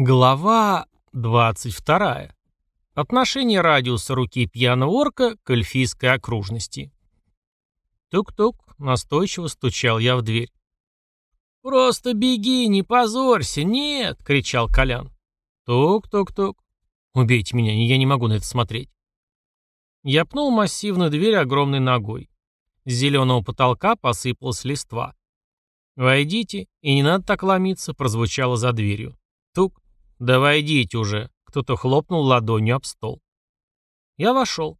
Глава 22. Отношение радиуса руки пьяного орка к эльфийской окружности. Тук-тук, настойчиво стучал я в дверь. «Просто беги, не позорься, нет!» — кричал Колян. Тук-тук-тук. «Убейте меня, я не могу на это смотреть». Я пнул массивную дверь огромной ногой. С зеленого потолка посыпалась листва. «Войдите, и не надо так ломиться», — прозвучало за дверью. Тук, «Да войдите уже!» — кто-то хлопнул ладонью об стол. Я вошел.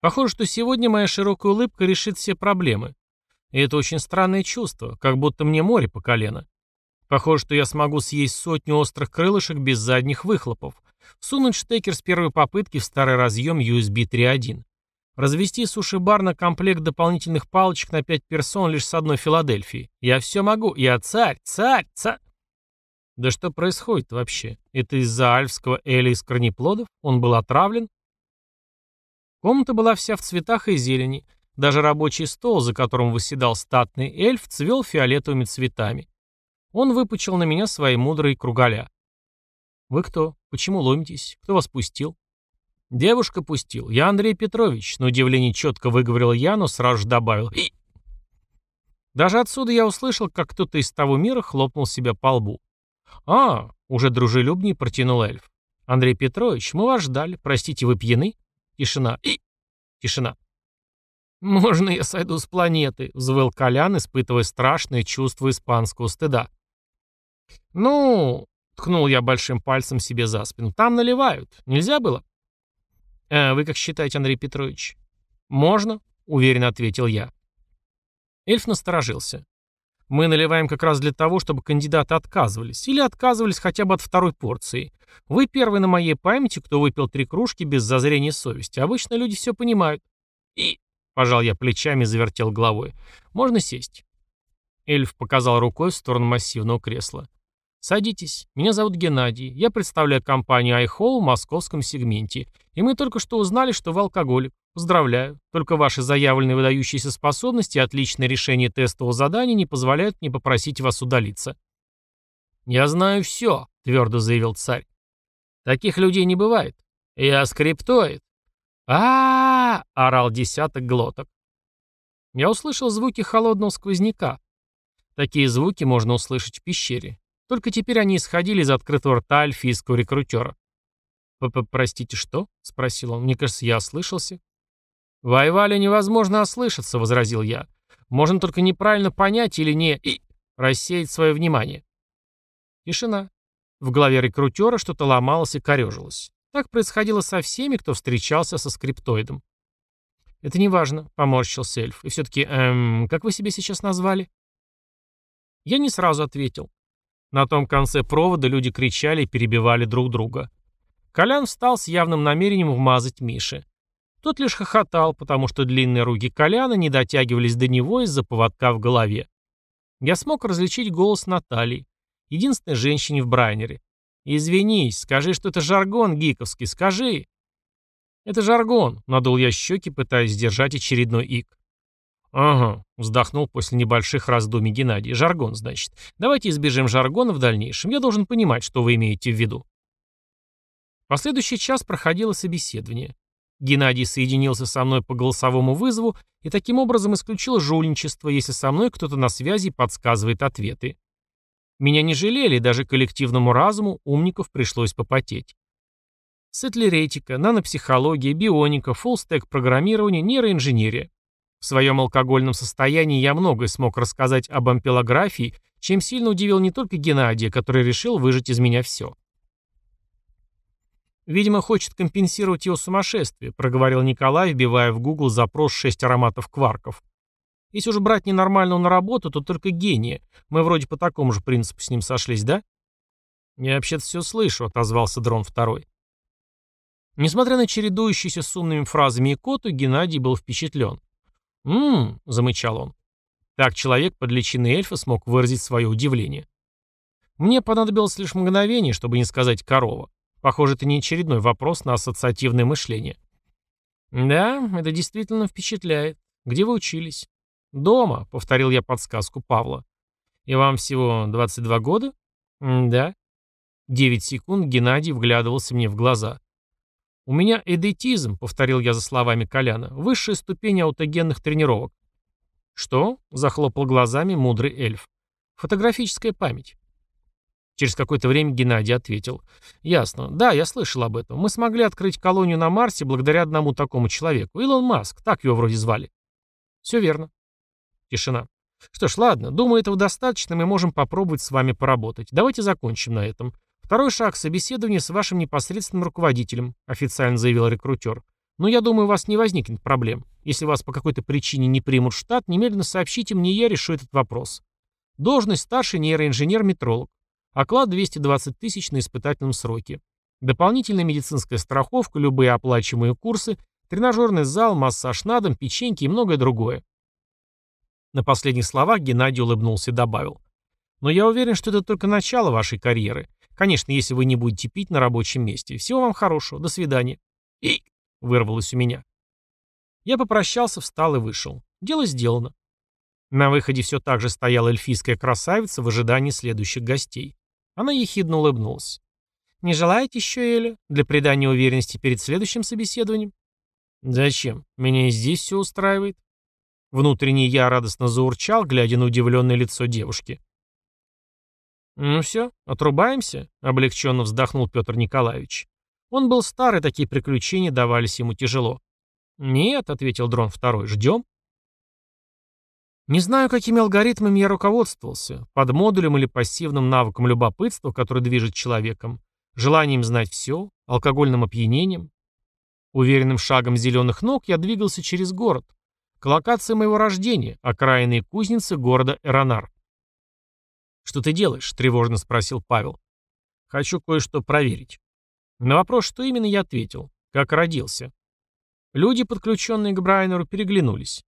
Похоже, что сегодня моя широкая улыбка решит все проблемы. И это очень странное чувство, как будто мне море по колено. Похоже, что я смогу съесть сотню острых крылышек без задних выхлопов, сунуть штекер с первой попытки в старый разъем USB 3.1, развести суши-бар на комплект дополнительных палочек на 5 персон лишь с одной Филадельфии. Я все могу, я царь, царь, царь. Да что происходит вообще? Это из-за альфского эля из корнеплодов? Он был отравлен? Комната была вся в цветах и зелени. Даже рабочий стол, за которым восседал статный эльф, цвел фиолетовыми цветами. Он выпучил на меня свои мудрые кругаля. «Вы кто? Почему ломитесь? Кто вас пустил?» «Девушка пустил. Я Андрей Петрович», — на удивление четко выговорил я, но сразу же добавил «И». Даже отсюда я услышал, как кто-то из того мира хлопнул себя по лбу. «А, уже дружелюбнее протянул эльф. Андрей Петрович, мы вас ждали. Простите, вы пьяны?» Тишина. И... Тишина. «Можно я сойду с планеты?» — взвыл Колян, испытывая страшное чувство испанского стыда. «Ну...» — ткнул я большим пальцем себе за спину. «Там наливают. Нельзя было?» «А вы как считаете, Андрей Петрович?» «Можно», — уверенно ответил я. Эльф насторожился. Мы наливаем как раз для того, чтобы кандидаты отказывались. Или отказывались хотя бы от второй порции. Вы первый на моей памяти, кто выпил три кружки без зазрения совести. Обычно люди все понимают. И... Пожал я плечами и завертел головой. Можно сесть. Эльф показал рукой в сторону массивного кресла. «Садитесь. Меня зовут Геннадий. Я представляю компанию iHall в московском сегменте. И мы только что узнали, что вы алкоголик. Поздравляю. Только ваши заявленные выдающиеся способности и отличное решение тестового задания не позволяют мне попросить вас удалиться». «Я знаю все», — твердо заявил царь. «Таких людей не бывает. Я скриптоид». А, -а, -а, орал десяток глоток. Я услышал звуки холодного сквозняка. Такие звуки можно услышать в пещере. Только теперь они исходили из открытого рта альфийского рекрутера. «П -п «Простите, что?» — спросил он. «Мне кажется, я ослышался». «В Айвале невозможно ослышаться», — возразил я. «Можно только неправильно понять или не... и рассеять свое внимание». Тишина. В голове рекрутера что-то ломалось и корежилось. Так происходило со всеми, кто встречался со скриптоидом. «Это не важно», — поморщился эльф. «И все-таки, эм, как вы себя сейчас назвали?» Я не сразу ответил. На том конце провода люди кричали и перебивали друг друга. Колян встал с явным намерением вмазать Мише. Тот лишь хохотал, потому что длинные руки Коляна не дотягивались до него из-за поводка в голове. Я смог различить голос Натальи, единственной женщине в Брайнере. «Извинись, скажи, что это жаргон гиковский, скажи!» «Это жаргон», — надул я щеки, пытаясь сдержать очередной ик. «Ага», — вздохнул после небольших раздумий Геннадий. «Жаргон, значит. Давайте избежим жаргона в дальнейшем. Я должен понимать, что вы имеете в виду». Последующий час проходило собеседование. Геннадий соединился со мной по голосовому вызову и таким образом исключил жульничество, если со мной кто-то на связи подсказывает ответы. Меня не жалели, даже коллективному разуму умников пришлось попотеть. Сетлеретика, нанопсихология, бионика, фуллстек программирование, нейроинженерия. В своем алкогольном состоянии я многое смог рассказать об ампелографии, чем сильно удивил не только Геннадия, который решил выжать из меня все. «Видимо, хочет компенсировать его сумасшествие», — проговорил Николай, вбивая в Google запрос «шесть ароматов кварков». «Если уж брать ненормального на работу, то только гения. Мы вроде по такому же принципу с ним сошлись, да?» «Я вообще-то все слышу», — отозвался дрон второй. Несмотря на чередующиеся с умными фразами икоту, Геннадий был впечатлен. «М-м-м», замычал он. Так человек под личиной эльфа смог выразить свое удивление. Мне понадобилось лишь мгновение, чтобы не сказать «корова». Похоже, это не очередной вопрос на ассоциативное мышление. «Да, это действительно впечатляет. Где вы учились?» «Дома», — повторил я подсказку Павла. «И вам всего 22 года?» «Да». Девять секунд Геннадий вглядывался мне в глаза. «У меня эдетизм», — повторил я за словами Коляна, — «высшая ступень аутогенных тренировок». «Что?» — захлопал глазами мудрый эльф. «Фотографическая память». Через какое-то время Геннадий ответил. «Ясно. Да, я слышал об этом. Мы смогли открыть колонию на Марсе благодаря одному такому человеку. Илон Маск, так его вроде звали». «Все верно». Тишина. «Что ж, ладно. Думаю, этого достаточно. Мы можем попробовать с вами поработать. Давайте закончим на этом. Второй шаг – собеседование с вашим непосредственным руководителем», официально заявил рекрутер. «Но я думаю, у вас не возникнет проблем. Если вас по какой-то причине не примут в штат, немедленно сообщите мне, я решу этот вопрос. Должность старший нейроинженер-метролог. Оклад 220 тысяч на испытательном сроке. Дополнительная медицинская страховка, любые оплачиваемые курсы, тренажерный зал, массаж на дом, печеньки и многое другое. На последних словах Геннадий улыбнулся и добавил. Но я уверен, что это только начало вашей карьеры. Конечно, если вы не будете пить на рабочем месте. Всего вам хорошего. До свидания. И вырвалось у меня. Я попрощался, встал и вышел. Дело сделано. На выходе все так же стояла эльфийская красавица в ожидании следующих гостей. Она ехидно улыбнулась. «Не желаете еще, Эля, для придания уверенности перед следующим собеседованием?» «Зачем? Меня и здесь все устраивает». Внутренний я радостно заурчал, глядя на удивленное лицо девушки. «Ну все, отрубаемся», — облегченно вздохнул Петр Николаевич. Он был старый, такие приключения давались ему тяжело. «Нет», — ответил дрон второй, — «ждем». Не знаю, какими алгоритмами я руководствовался, под модулем или пассивным навыком любопытства, который движет человеком, желанием знать все, алкогольным опьянением. Уверенным шагом зеленых ног я двигался через город, к локации моего рождения, окраинной кузницы города Эронар. «Что ты делаешь?» — тревожно спросил Павел. «Хочу кое-что проверить». На вопрос, что именно, я ответил. Как родился. Люди, подключенные к Брайнеру, переглянулись.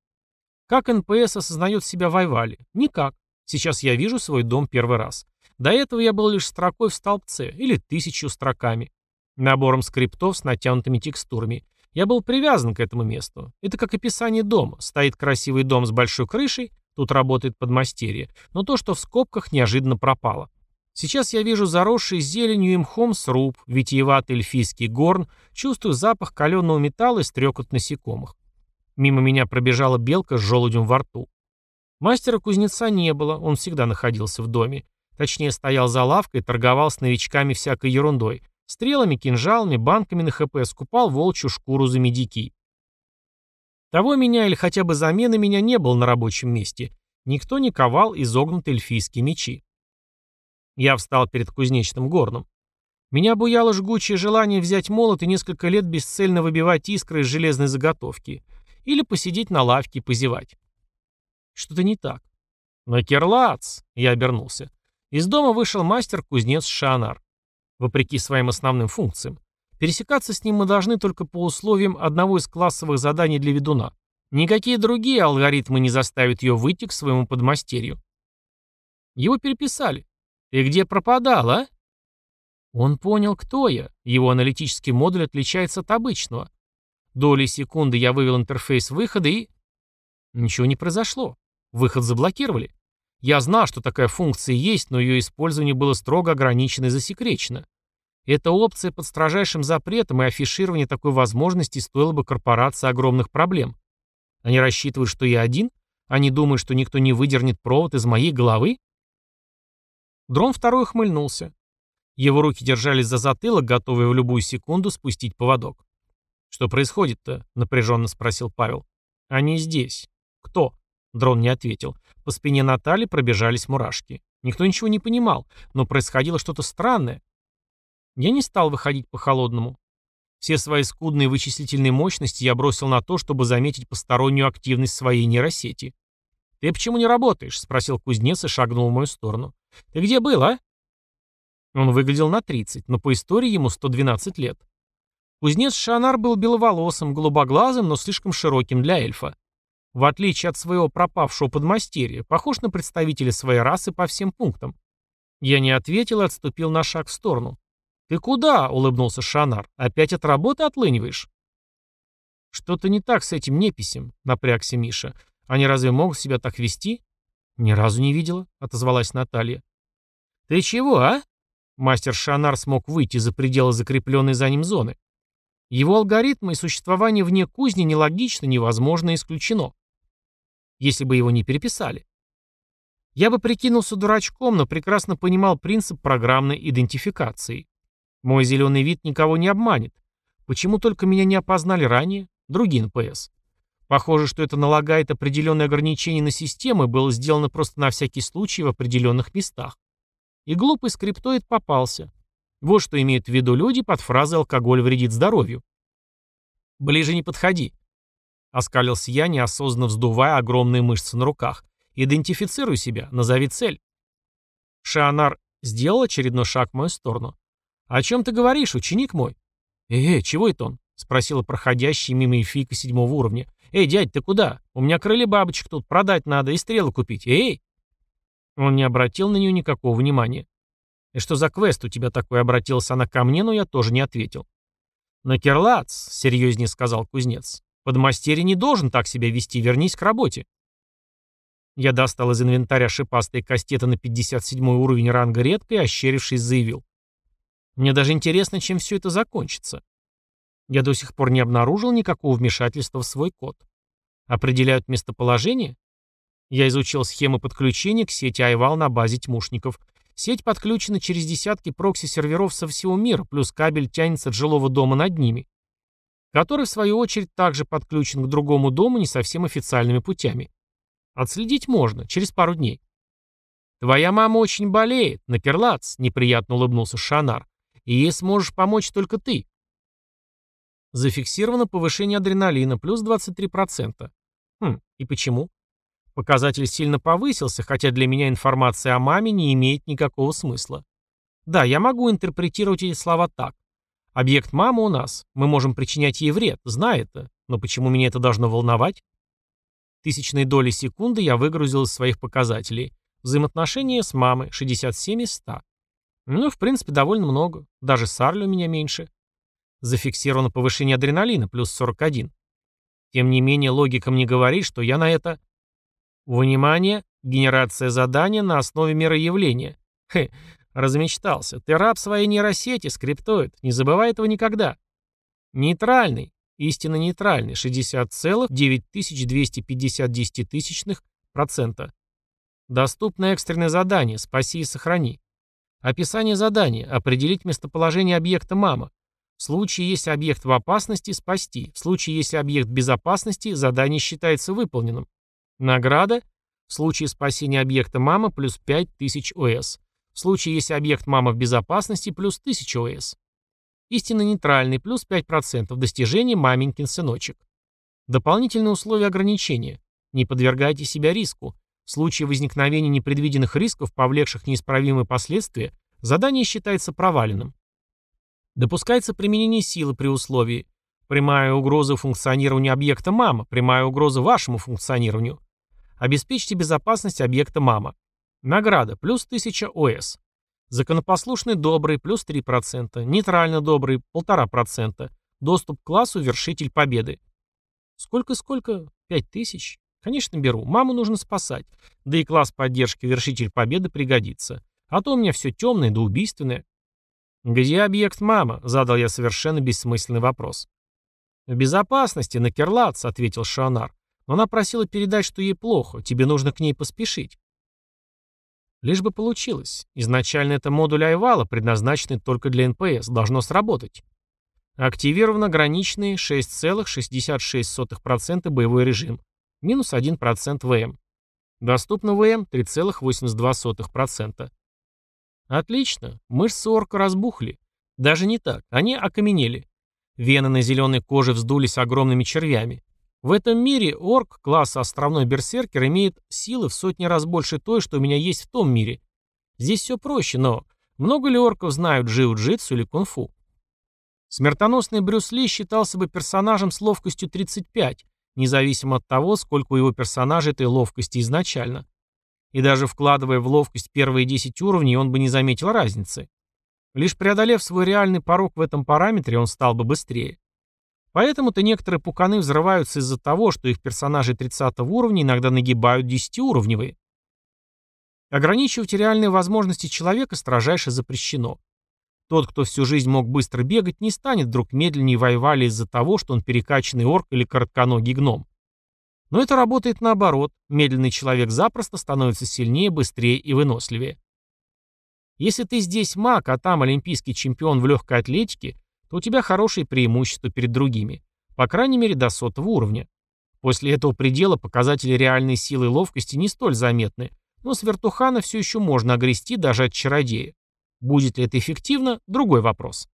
Как НПС осознает себя в Айвале? Никак. Сейчас я вижу свой дом первый раз. До этого я был лишь строкой в столбце, или тысячу строками. Набором скриптов с натянутыми текстурами. Я был привязан к этому месту. Это как описание дома. Стоит красивый дом с большой крышей, Тут работает подмастерье. Но то, что в скобках, неожиданно пропало. Сейчас я вижу заросший зеленью и мхом сруб, витиеватый эльфийский горн, чувствую запах каленого металла и стрекот насекомых. Мимо меня пробежала белка с желудем во рту. Мастера-кузнеца не было, он всегда находился в доме. Точнее, стоял за лавкой торговал с новичками всякой ерундой. Стрелами, кинжалами, банками на ХП скупал волчью шкуру за медики. Того меня или хотя бы замены меня не было на рабочем месте. Никто не ковал изогнутые эльфийские мечи. Я встал перед кузнечным горном. Меня буяло жгучее желание взять молот и несколько лет бесцельно выбивать искры из железной заготовки. Или посидеть на лавке и позевать. Что-то не так. Но керлац! Я обернулся. Из дома вышел мастер-кузнец Шанар. Вопреки своим основным функциям. Пересекаться с ним мы должны только по условиям одного из классовых заданий для ведуна. Никакие другие алгоритмы не заставят ее выйти к своему подмастерью. Его переписали. Ты где пропадал, а? Он понял, кто я. Его аналитический модуль отличается от обычного. Доли секунды я вывел интерфейс выхода и... Ничего не произошло. Выход заблокировали. Я знал, что такая функция есть, но ее использование было строго ограничено и засекречено. Эта опция под строжайшим запретом и афиширование такой возможности стоило бы корпорации огромных проблем. Они рассчитывают, что я один? Они думают, что никто не выдернет провод из моей головы? Дрон второй ухмыльнулся. Его руки держались за затылок, готовые в любую секунду спустить поводок. «Что происходит-то?» — напряженно спросил Павел. «Они здесь». «Кто?» — дрон не ответил. По спине Натали пробежались мурашки. Никто ничего не понимал, но происходило что-то странное. Я не стал выходить по-холодному. Все свои скудные вычислительные мощности я бросил на то, чтобы заметить постороннюю активность своей нейросети. «Ты почему не работаешь?» — спросил кузнец и шагнул в мою сторону. «Ты где был, а?» Он выглядел на 30, но по истории ему 112 лет. Кузнец Шанар был беловолосым, голубоглазым, но слишком широким для эльфа. В отличие от своего пропавшего подмастерья, похож на представителя своей расы по всем пунктам. Я не ответил и отступил на шаг в сторону. «Ты куда?» — улыбнулся Шанар. «Опять от работы отлыниваешь?» «Что-то не так с этим неписем», — напрягся Миша. «Они разве могут себя так вести?» «Ни разу не видела», — отозвалась Наталья. «Ты чего, а?» Мастер Шанар смог выйти за пределы закрепленной за ним зоны. Его алгоритмы и существование вне кузни нелогично, невозможно исключено. Если бы его не переписали. Я бы прикинулся дурачком, но прекрасно понимал принцип программной идентификации. Мой зеленый вид никого не обманет. Почему только меня не опознали ранее? Другие НПС. Похоже, что это налагает определенные ограничения на системы, было сделано просто на всякий случай в определенных местах. И глупый скриптоид попался. Вот что имеют в виду люди под фразой «алкоголь вредит здоровью». «Ближе не подходи», — оскалился я, неосознанно вздувая огромные мышцы на руках. «Идентифицируй себя, назови цель». Шанар сделал очередной шаг в мою сторону. «О чем ты говоришь, ученик мой?» «Э, -э чего это он?» — спросила проходящая мимо эльфийка седьмого уровня. «Эй, дядь, ты куда? У меня крылья бабочек тут продать надо и стрелы купить. Эй!» Он не обратил на нее никакого внимания. «И что за квест у тебя такой?» — обратилась она ко мне, но я тоже не ответил. «На Керлац», — серьезнее сказал кузнец. «Подмастерье не должен так себя вести, вернись к работе». Я достал из инвентаря шипастые кастеты на 57 уровень ранга редко и, ощерившись, заявил. «Мне даже интересно, чем все это закончится. Я до сих пор не обнаружил никакого вмешательства в свой код. Определяют местоположение? Я изучил схемы подключения к сети Айвал на базе тьмушников. Сеть подключена через десятки прокси-серверов со всего мира, плюс кабель тянется от жилого дома над ними, который, в свою очередь, также подключен к другому дому не совсем официальными путями. Отследить можно, через пару дней. «Твоя мама очень болеет, Накерлац», — неприятно улыбнулся Шанар. «И ей сможешь помочь только ты. Зафиксировано повышение адреналина, плюс 23%. Хм, и почему? Показатель сильно повысился, хотя для меня информация о маме не имеет никакого смысла. Да, я могу интерпретировать эти слова так. Объект мамы у нас, мы можем причинять ей вред, знай это, но почему меня это должно волновать? Тысячные доли секунды я выгрузил из своих показателей. Взаимоотношения с мамой 67 из 100. Ну, в принципе, довольно много. Даже Сарли у меня меньше. Зафиксировано повышение адреналина, плюс 41. Тем не менее, логика мне говорит, что я на это... Внимание, генерация задания на основе мироявления. Хе, размечтался. Ты раб своей нейросети, скриптоид. Не забывай этого никогда. Нейтральный. Истинно нейтральный. 60,9250 Доступно экстренное задание. Спаси и сохрани. Описание задания. Определить местоположение объекта мама. В случае, если объект в опасности, спасти. В случае, если объект в безопасности, задание считается выполненным. Награда. В случае спасения объекта мама плюс 5000 ОС. В случае, если объект мама в безопасности, плюс 1000 ОС. Истинно нейтральный, плюс 5% достижение маменькин сыночек. Дополнительные условия ограничения. Не подвергайте себя риску. В случае возникновения непредвиденных рисков, повлекших неисправимые последствия, задание считается проваленным. Допускается применение силы при условии прямая угроза функционированию объекта мама, прямая угроза вашему функционированию. Обеспечьте безопасность объекта мама. Награда плюс 1000 ОС. Законопослушный добрый плюс 3%, нейтрально добрый 1,5%, доступ к классу вершитель победы. Сколько-сколько? 5000? Конечно, беру. Маму нужно спасать. Да и класс поддержки вершитель победы пригодится. А то у меня все темное да убийственное. «Где объект мама?» — задал я совершенно бессмысленный вопрос. «В безопасности, на Керлац», — ответил Шанар. «Но она просила передать, что ей плохо, тебе нужно к ней поспешить». Лишь бы получилось. Изначально это модуль Айвала, предназначенный только для НПС, должно сработать. Активирован ограниченный 6,66% боевой режим. Минус 1% ВМ. Доступно ВМ 3,82%. Отлично. Мышцы орка разбухли. Даже не так. Они окаменели. Вены на зеленой коже вздулись огромными червями. В этом мире орк класса островной берсеркер имеет силы в сотни раз больше той, что у меня есть в том мире. Здесь все проще, но много ли орков знают джиу-джитсу или кунг-фу? Смертоносный Брюс Ли считался бы персонажем с ловкостью 35, независимо от того, сколько у его персонажа этой ловкости изначально. И даже вкладывая в ловкость первые 10 уровней, он бы не заметил разницы. Лишь преодолев свой реальный порог в этом параметре, он стал бы быстрее. Поэтому-то некоторые пуканы взрываются из-за того, что их персонажи 30 уровня иногда нагибают 10-уровневые. Ограничивать реальные возможности человека строжайше запрещено. Тот, кто всю жизнь мог быстро бегать, не станет вдруг медленнее воевали из-за того, что он перекачанный орк или коротконогий гном. Но это работает наоборот. Медленный человек запросто становится сильнее, быстрее и выносливее. Если ты здесь маг, а там олимпийский чемпион в легкой атлетике, у тебя хорошие преимущества перед другими. По крайней мере, до сотого уровня. После этого предела показатели реальной силы и ловкости не столь заметны, но с вертухана все еще можно огрести даже от чародея. Будет ли это эффективно – другой вопрос.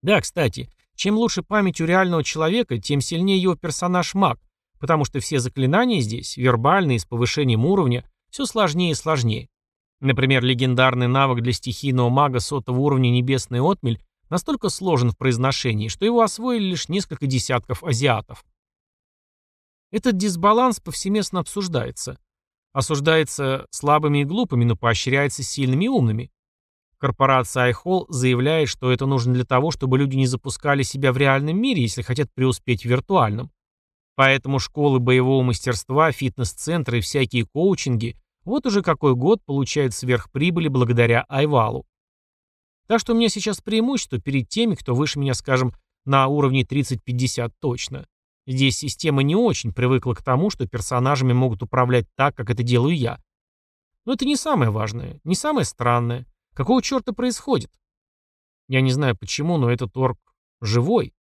Да, кстати, чем лучше память у реального человека, тем сильнее его персонаж маг, потому что все заклинания здесь, вербальные, с повышением уровня, все сложнее и сложнее. Например, легендарный навык для стихийного мага сотого уровня «Небесный отмель» настолько сложен в произношении, что его освоили лишь несколько десятков азиатов. Этот дисбаланс повсеместно обсуждается. Осуждается слабыми и глупыми, но поощряется сильными и умными. Корпорация iHall заявляет, что это нужно для того, чтобы люди не запускали себя в реальном мире, если хотят преуспеть в виртуальном. Поэтому школы боевого мастерства, фитнес-центры и всякие коучинги вот уже какой год получают сверхприбыли благодаря Айвалу. Так что у меня сейчас преимущество перед теми, кто выше меня, скажем, на уровне 30-50 точно. Здесь система не очень привыкла к тому, что персонажами могут управлять так, как это делаю я. Но это не самое важное, не самое странное. Какого черта происходит? Я не знаю почему, но этот орк живой.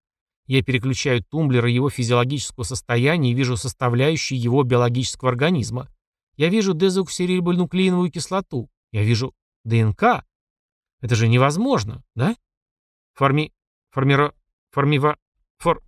Я переключаю тумблеры его физиологического состояния и вижу составляющие его биологического организма. Я вижу дезоксирибонуклеиновую кислоту. Я вижу ДНК. Это же невозможно, да? Форми... Формиро... Формива... Фор...